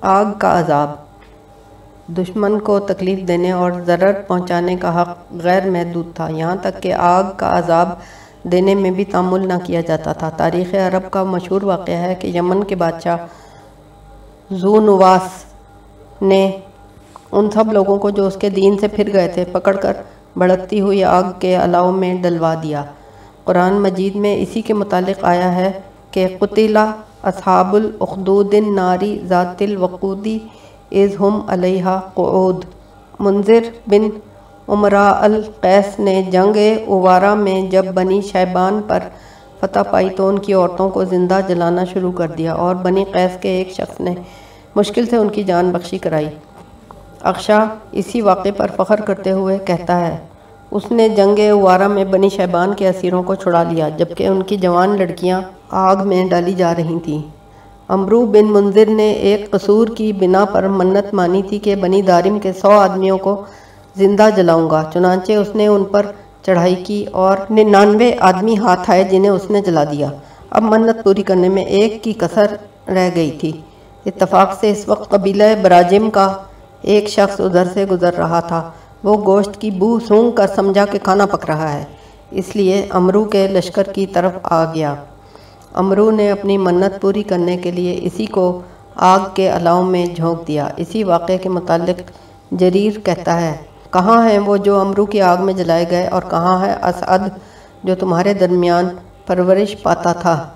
آگ کا عذاب۔ دشمن کو تکلیف دینے اور ضرر پہنچانے کا حق غیر محدود تھا۔ یہاں تک کہ آگ کا عذاب دینے میں بھی تعمل نہ کیا جاتا تھا۔ تاریخ عرب کا مشہور واقعہ ہے کہ یمن کے بادشاہ ذو نواس نے ان سب لوگوں کو جو اس کے دین سے پھر گئے تھے، پکڑ کر بھڑکتی ہوئی آگ کے علاؤ میں ڈلوا دیا۔ قرآن مجید میں اسی کے متعلق آیا ہے کہ قتلہ اصحاب الاخدود الناری ذات الوقودی اذ ہم علیہا قعود۔ منذر بن عمراء القیس نے جنگ اوارا میں جب بنی شیبان پر فتح پائی تو ان کی عورتوں کو زندہ جلانا شروع کر دیا اور بنی قیس کے ایک شخص نے مشکل سے ان کی جان بخشی کرائی۔ اقشا اسی واقعے پر فخر کرتے ہوئے کہتا ہے اس نے جنگ اوارا میں بنی شیبان کے اسیروں کو چھڑا لیا، جبکہ ان کی جوان لڑکیاں آگ میں ڈالی جا رہی تھیں۔ امرو بن منظر نے ایک قصور کی بنا پر منت مانی تھی کہ بنی دارم کے سو آدمیوں کو زندہ جلاؤں گا، چنانچہ اس نے ان پر چڑھائی کی اور ننانوے آدمی ہاتھ آئے جنہیں اس نے جلا دیا۔ اب منت پوری کرنے میں ایک کی کسر رہ گئی تھی۔ اتفاق سے اس وقت قبیلہ براجم کا ایک شخص ادھر سے گزر رہا تھا۔ وہ گوشت کی بو سونگ کر سمجھا کہ کھانا پک رہا ہے۔ اس لیے امرو کے لشکر کی طرف آ گیا۔ امرو نے اپنی منت پوری کرنے کے لیے اسی کو آگ کے علاؤ میں جھونک دیا۔ اسی واقعے کے متعلق جریر کہتا ہے، کہاں ہیں وہ جو امرو کی آگ میں جلائے گئے اور کہاں ہے اسعد جو تمہارے درمیان پرورش پاتا تھا؟